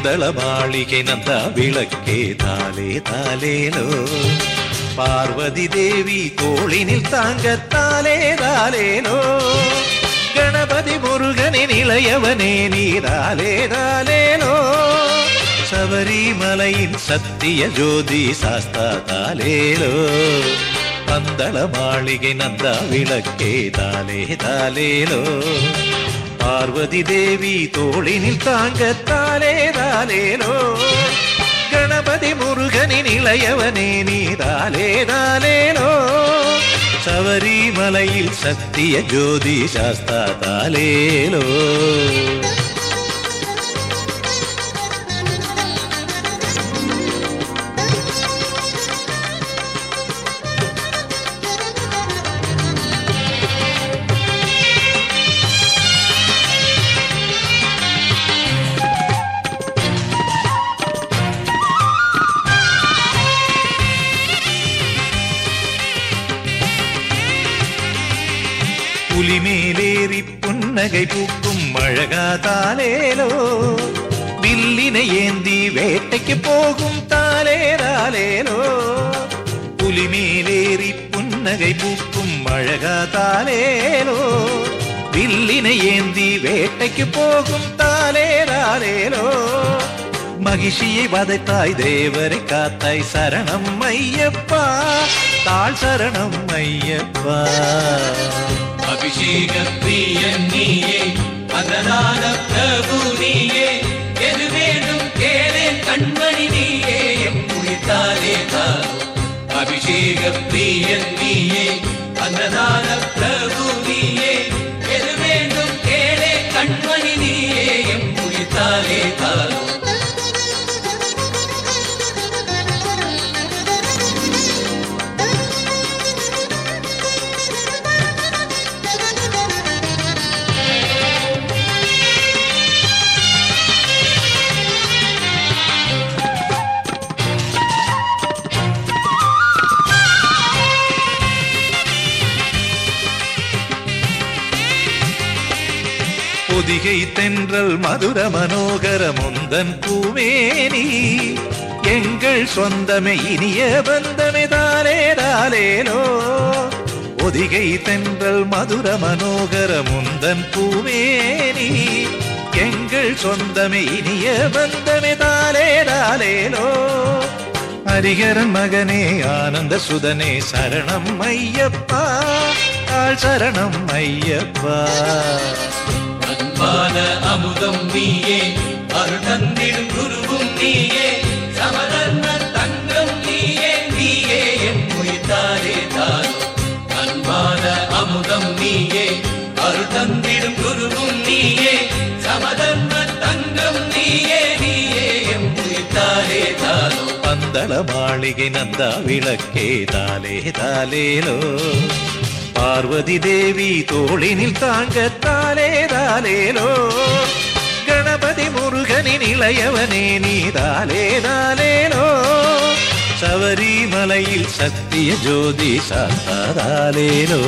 பந்தள மாளிகை நந்த விளக்கே தாலே தாலேலோ பார்வதி தேவி தோளினில் தாங்க தாலே தாலேலோ கணபதி முருகனின் இளையவனே நீராலே தாலேலோ சபரிமலையின் சத்திய ஜோதி சாஸ்தா தாலேலோ பந்தள மாளிகை நந்தா விளக்கே தாலே தாலேலோ பார்வதி தேவி தோளினில் தாங்க தாலே தாலேலோ கணபதி முருகனின் இளையவனே நீ தாலே தாலேலோ சபரிமலையில் சத்திய ஜோதி சாஸ்தா தாலேலோ புள்ளி மேலேறி புன்னகை பூக்கும் அழகாதாலேலோ வில்லினை ஏந்தி வேட்டைக்கு போகும் தாலேராலேலோ புலி மேலேறி புன்னகை பூக்கும் அழகாதாலேலோ வில்லினை ஏந்தி வேட்டைக்கு போகும் தாலேராலேலோ மகிழ்ச்சியை வதைத்தாய் தேவரை காத்தாய் சரணம் ஐயப்பா. தாழ் சரணம் ஐயப்பா. அபிஷேக பிரியன் நீயே அதனால பிரபு நீயே எது வேண்டும் கேளே கண்மணி நீயே குளித்தாலே அபிஷேக பிரியன் நீயே அதனால பிரபு நீயே எது வேண்டும் கேளே கண்மணி நீயே எம் உயிர்த்தாலே பொதிகை தென்றல் மதுர மனோகர முந்தன் பூமேனி. எங்கள் சொந்தமே இனிய பந்தமே தாலே தாலேலோ பொதிகை தென்றல் மதுர மனோகர முந்தன் பூமேனி. எங்கள் சொந்தமே இனிய பந்தமே தாலே தாலேலோ ஹரிகரன் மகனே ஆனந்த சுதனே சரணம் ஐயப்பா. சரணம் ஐயப்பா. அமுதம் நீயே அருள் தந்திடும் குருவும் நீயே சமதர்ம தங்கம் நீயே நீயே என் உயிர்த்தாரே தாரோ அன்பான அமுதம் நீயே அருள் தந்திடும் குருவும் நீயே சமதர்ம தங்கம் நீயே நீயே என் உயிர்த்தாரே தாரோ பந்தள மாளிகை நந்தா விளக்கே தாலே தாலேலோ பார்வதி தேவி தோளினில் தாங்க தாலே தாலேலோ முருகனின் இளையவனே நீ தாலே தாலேலோ சபரிமலையில் சத்திய ஜோதி சாத்தாலேனோ